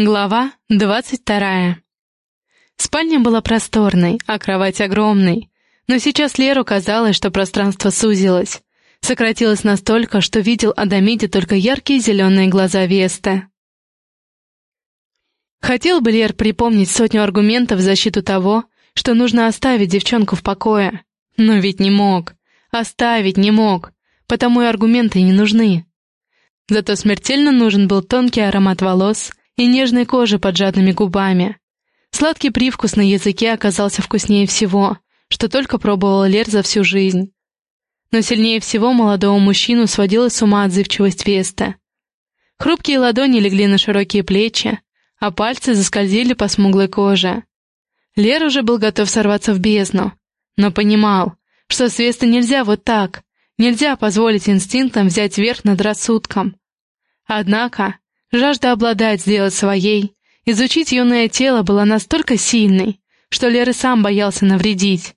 Глава двадцать вторая. Спальня была просторной, а кровать огромной. Но сейчас Леру казалось, что пространство сузилось. Сократилось настолько, что видел Адамиде только яркие зеленые глаза Весты. Хотел бы Лер припомнить сотню аргументов в защиту того, что нужно оставить девчонку в покое. Но ведь не мог. Оставить не мог. Потому и аргументы не нужны. Зато смертельно нужен был тонкий аромат волос, и нежной кожи под жадными губами. Сладкий привкус на языке оказался вкуснее всего, что только пробовал Лер за всю жизнь. Но сильнее всего молодого мужчину сводила с ума отзывчивость Веста. Хрупкие ладони легли на широкие плечи, а пальцы заскользили по смуглой коже. Лер уже был готов сорваться в бездну, но понимал, что с Вестой нельзя вот так, нельзя позволить инстинктам взять верх над рассудком. Однако Жажда обладать, сделать своей, изучить юное тело была настолько сильной, что Лер и сам боялся навредить.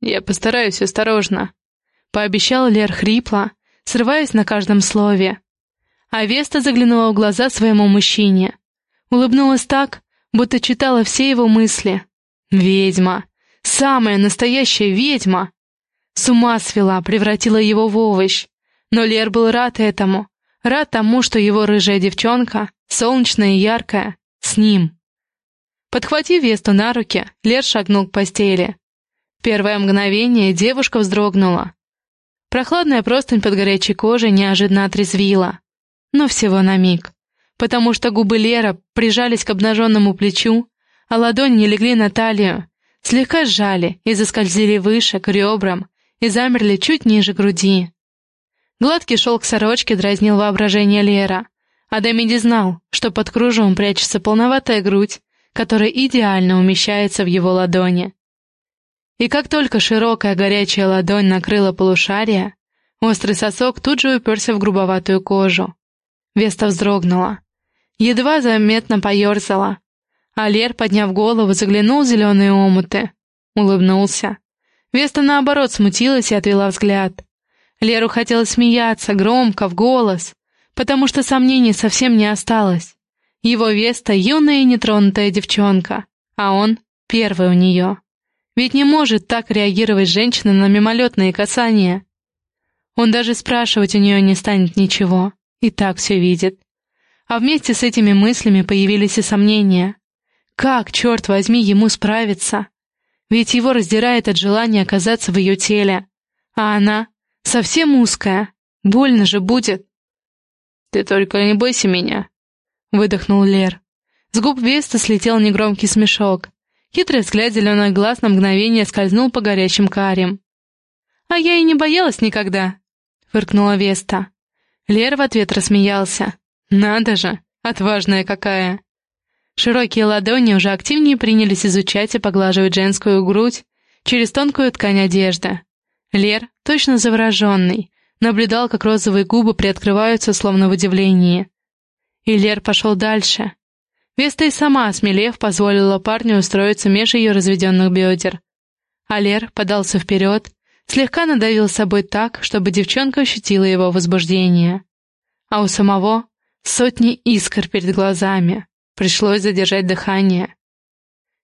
«Я постараюсь осторожно», — пообещал Лер хрипло, срываясь на каждом слове. А Веста заглянула в глаза своему мужчине. Улыбнулась так, будто читала все его мысли. «Ведьма! Самая настоящая ведьма!» С ума свела, превратила его в овощ. Но Лер был рад этому, Рад тому, что его рыжая девчонка, солнечная и яркая, с ним. Подхватив Весту на руки, Лер шагнул к постели. Первое мгновение девушка вздрогнула. Прохладная простынь под горячей кожей неожиданно отрезвила. Но всего на миг. Потому что губы Лера прижались к обнаженному плечу, а ладони легли на талию, слегка сжали и заскользили выше, к ребрам, и замерли чуть ниже груди. Гладкий шелк сорочки дразнил воображение Лера. А Демиди знал, что под кружевом прячется полноватая грудь, которая идеально умещается в его ладони. И как только широкая горячая ладонь накрыла полушарие, острый сосок тут же уперся в грубоватую кожу. Веста вздрогнула. Едва заметно поерзала. А Лер, подняв голову, заглянул в зеленые омуты. Улыбнулся. Веста, наоборот, смутилась и отвела взгляд. Леру хотелось смеяться, громко, в голос, потому что сомнений совсем не осталось. Его Веста — юная и нетронутая девчонка, а он — первый у нее. Ведь не может так реагировать женщина на мимолетные касания. Он даже спрашивать у нее не станет ничего, и так все видит. А вместе с этими мыслями появились и сомнения. Как, черт возьми, ему справиться? Ведь его раздирает от желания оказаться в ее теле. А она Совсем узкая. Больно же будет. «Ты только не бойся меня», — выдохнул Лер. С губ Веста слетел негромкий смешок. Хитрый взгляд зеленых глаз на мгновение скользнул по горячим карим. «А я и не боялась никогда», — фыркнула Веста. Лер в ответ рассмеялся. «Надо же, отважная какая!» Широкие ладони уже активнее принялись изучать и поглаживать женскую грудь через тонкую ткань одежды. Лер, точно завороженный, наблюдал, как розовые губы приоткрываются, словно в удивлении. И Лер пошел дальше. Веста и сама, осмелев, позволила парню устроиться меж ее разведенных бедер. А Лер подался вперед, слегка надавил собой так, чтобы девчонка ощутила его возбуждение. А у самого сотни искр перед глазами. Пришлось задержать дыхание.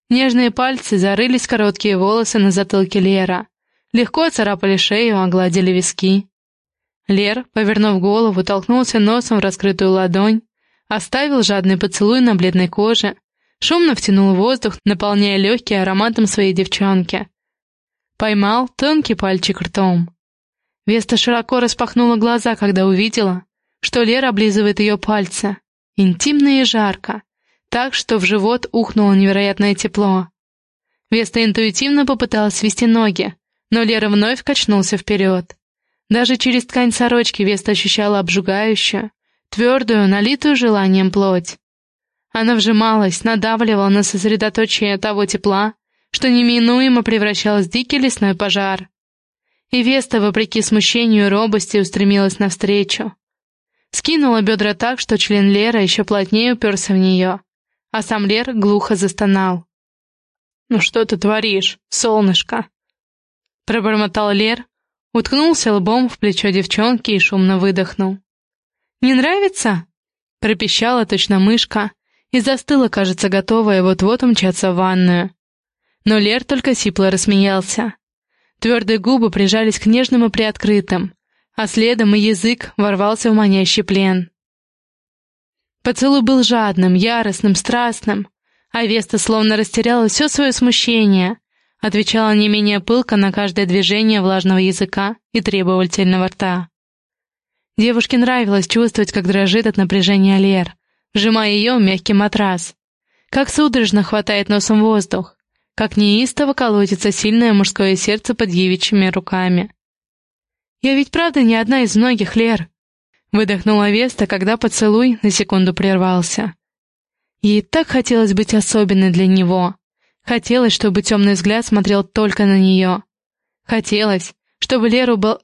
Нежные пальцы зарылись короткие волосы на затылке Лера, легко царапали шею, огладили виски. Лер, повернув голову, толкнулся носом в раскрытую ладонь, оставил жадный поцелуй на бледной коже, шумно втянул воздух, наполняя легкие ароматом своей девчонки. Поймал тонкий пальчик ртом. Веста широко распахнула глаза, когда увидела, что Лера облизывает ее пальцы. Интимно и жарко, так что в живот ухнуло невероятное тепло. Веста интуитивно попыталась свести ноги, но Лера вновь качнулся вперед. Даже через ткань сорочки Веста ощущала обжигающую, твердую, налитую желанием плоть. Она вжималась, надавливала на сосредоточение того тепла, что неминуемо превращалось в дикий лесной пожар. И Веста, вопреки смущению и робости, устремилась навстречу. Скинула бедра так, что член Лера еще плотнее уперся в нее, а сам Лер глухо застонал. «Ну что ты творишь, солнышко?» Пробормотал Лер, уткнулся лбом в плечо девчонки и шумно выдохнул. «Не нравится?» — пропищала точно мышка, и застыла, кажется, готовая вот-вот умчаться в ванную. Но Лер только сипло рассмеялся. Твердые губы прижались к нежным и приоткрытым, а следом и язык ворвался в манящий плен. Поцелуй был жадным, яростным, страстным, а Веста словно растеряла все свое смущение, отвечала не менее пылко на каждое движение влажного языка и требовательного рта. Девушке нравилось чувствовать, как дрожит от напряжения Лер, сжимая ее в мягкий матрас, как судорожно хватает носом воздух, как неистово колотится сильное мужское сердце под девичьими руками. «Я ведь правда не одна из многих, Лер!» Выдохнула Веста, когда поцелуй на секунду прервался. Ей так хотелось быть особенной для него. Хотелось, чтобы темный взгляд смотрел только на нее. Хотелось, чтобы Леру был...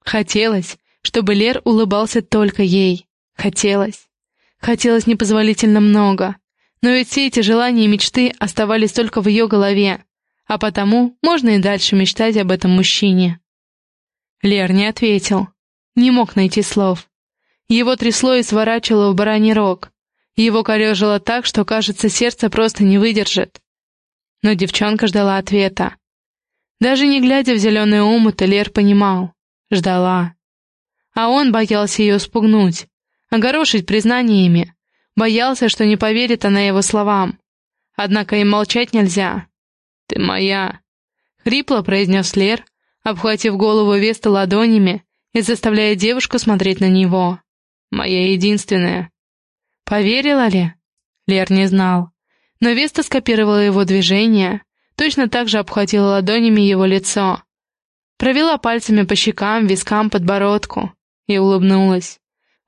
Хотелось, чтобы Лер улыбался только ей. Хотелось. Хотелось непозволительно много. Но ведь все эти желания и мечты оставались только в ее голове, а потому можно и дальше мечтать об этом мужчине. Лер не ответил. Не мог найти слов. Его трясло и сворачивало в бараний рог. Его корежило так, что, кажется, сердце просто не выдержит. Но девчонка ждала ответа. Даже не глядя в зеленые омуты, Лер понимал. Ждала. А он боялся ее спугнуть, огорошить признаниями. Боялся, что не поверит она его словам. Однако им молчать нельзя. «Ты моя!» — хрипло произнес Лер, обхватив голову Веста ладонями и заставляя девушку смотреть на него. «Моя единственная». Поверила ли? Лер не знал. Но Веста скопировала его движение, точно так же обхватила ладонями его лицо. Провела пальцами по щекам, вискам, подбородку и улыбнулась.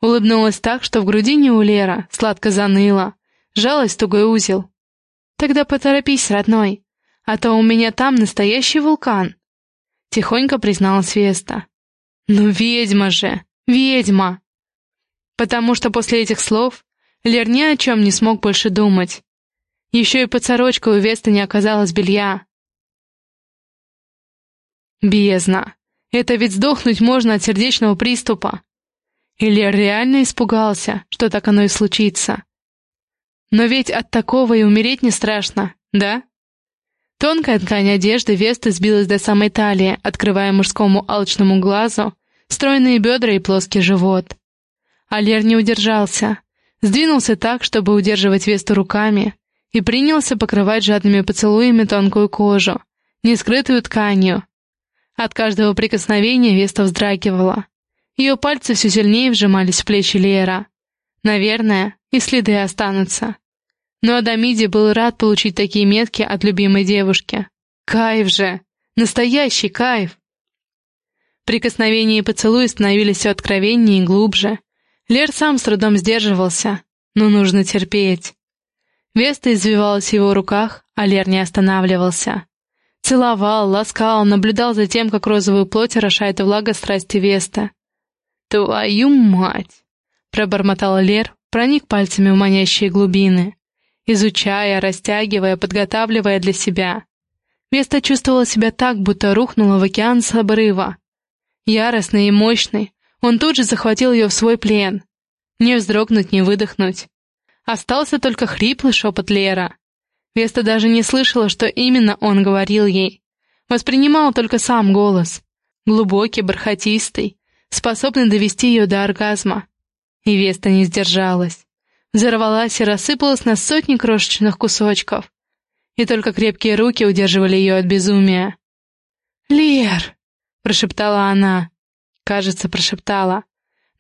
Улыбнулась так, что в грудине у Лера сладко заныло, жалась тугой узел. «Тогда поторопись, родной, а то у меня там настоящий вулкан», — тихонько призналась Веста. «Ну ведьма же, ведьма!» Потому что после этих слов Лер ни о чем не смог больше думать. Еще и под сорочкой у Веста не оказалось белья. Бездна. Это ведь сдохнуть можно от сердечного приступа. И Лер реально испугался, что так оно и случится. Но ведь от такого и умереть не страшно, да? Тонкая ткань одежды Весты сбилась до самой талии, открывая мужскому алчному глазу стройные бедра и плоский живот. А Лер не удержался, сдвинулся так, чтобы удерживать Весту руками, и принялся покрывать жадными поцелуями тонкую кожу, не скрытую тканью. От каждого прикосновения Веста вздрагивала. Ее пальцы все сильнее вжимались в плечи Лера. Наверное, и следы останутся. Но Адамиди был рад получить такие метки от любимой девушки. Кайф же! Настоящий кайф! Прикосновения и поцелуи становились все откровеннее и глубже. Лер сам с трудом сдерживался, но нужно терпеть. Веста извивалась в его руках, а Лер не останавливался. Целовал, ласкал, наблюдал за тем, как розовую плоть орошает влага страсти Веста. «Твою мать!» — пробормотал Лер, проник пальцами в манящие глубины, изучая, растягивая, подготавливая для себя. Веста чувствовала себя так, будто рухнула в океан с обрыва. Яростный и мощный, он тут же захватил ее в свой плен. Не вздрогнуть, не выдохнуть. Остался только хриплый шепот Лера. Веста даже не слышала, что именно он говорил ей. Воспринимала только сам голос. Глубокий, бархатистый, способный довести ее до оргазма. И Веста не сдержалась. Взорвалась и рассыпалась на сотни крошечных кусочков. И только крепкие руки удерживали ее от безумия. «Лер!» — прошептала она. Кажется, прошептала.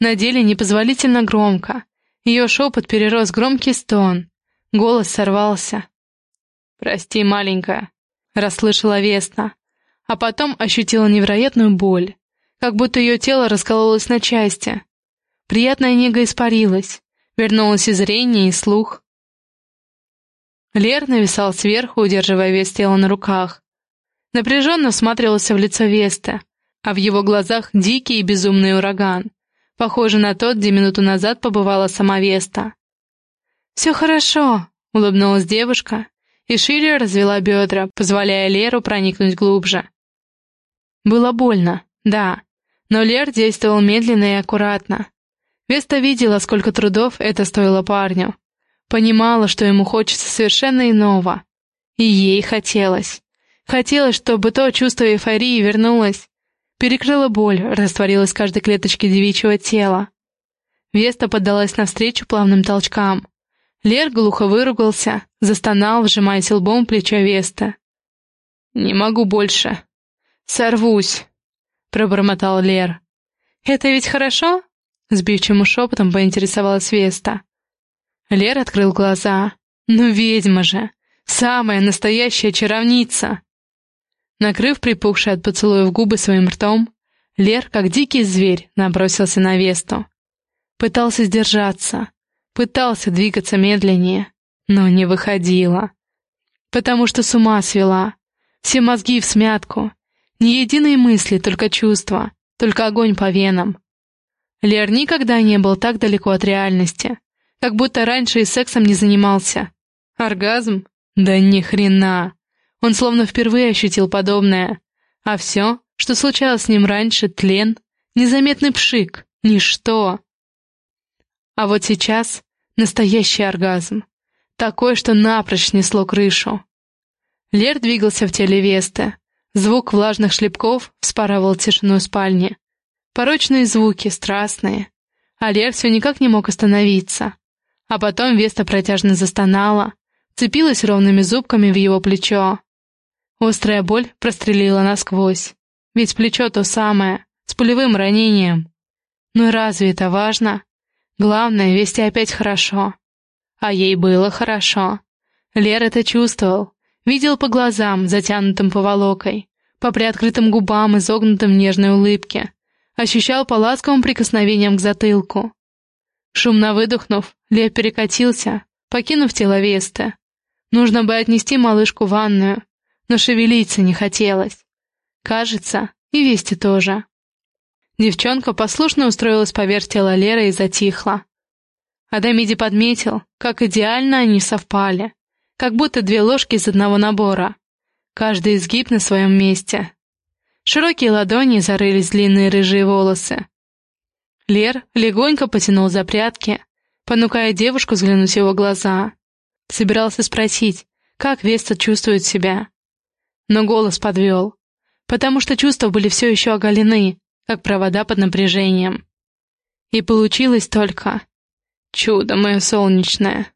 На деле непозволительно громко. Ее шепот перерос громкий стон. Голос сорвался. «Прости, маленькая», — расслышала Весна. А потом ощутила невероятную боль, как будто ее тело раскололось на части. Приятная нега испарилась, вернулось и зрение, и слух. Лер нависал сверху, удерживая вес тела на руках. Напряженно всматривался в лицо Весты, а в его глазах дикий и безумный ураган, похожий на тот, где минуту назад побывала сама Веста. «Все хорошо», — улыбнулась девушка и шире развела бедра, позволяя Леру проникнуть глубже. Было больно, да, но Лер действовал медленно и аккуратно. Веста видела, сколько трудов это стоило парню. Понимала, что ему хочется совершенно иного. И ей хотелось. Хотелось, чтобы то чувство эйфории вернулось. Перекрыла боль, растворилась в каждой клеточке девичьего тела. Веста поддалась навстречу плавным толчкам. Лер глухо выругался, застонал, вжимаясь лбом плечо Веста. «Не могу больше. Сорвусь», — пробормотал Лер. «Это ведь хорошо?» — сбивчивым шепотом поинтересовалась Веста. Лер открыл глаза. «Ну ведьма же! Самая настоящая чаровница!» Накрыв припухшие от поцелуев губы своим ртом, Лер, как дикий зверь, набросился на Весту. Пытался сдержаться, пытался двигаться медленнее, но не выходило. Потому что с ума свела. Все мозги в смятку. Ни единой мысли, только чувства, только огонь по венам. Лер никогда не был так далеко от реальности, как будто раньше и сексом не занимался. Оргазм? Да ни хрена. Он словно впервые ощутил подобное. А все, что случалось с ним раньше, тлен, незаметный пшик, ничто. А вот сейчас настоящий оргазм. Такой, что напрочь снесло крышу. Лер двигался в теле Весты. Звук влажных шлепков вспарывал тишину спальни. Порочные звуки, страстные. А Лер все никак не мог остановиться. А потом Веста протяжно застонала, цепилась ровными зубками в его плечо. Острая боль прострелила насквозь. Ведь плечо то самое, с пулевым ранением. Ну разве это важно? Главное, Вести опять хорошо. А ей было хорошо. Лер это чувствовал. Видел по глазам, затянутым поволокой, по приоткрытым губам, изогнутым в нежной улыбке. Ощущал по ласковым прикосновениям к затылку. Шумно выдохнув, Лев перекатился, покинув тело Весты. Нужно бы отнести малышку в ванную, но шевелиться не хотелось. Кажется, и Вести тоже. Девчонка послушно устроилась поверх тела Леры и затихла. Адамиди подметил, как идеально они совпали, как будто две ложки из одного набора. Каждый изгиб на своем месте. Широкие ладони зарылись длинные рыжие волосы. Лер легонько потянул за прятки, понукая девушку взглянуть в его глаза. Собирался спросить, как Веста чувствует себя. Но голос подвел, потому что чувства были все еще оголены, как провода под напряжением. И получилось только... Чудо мое солнечное.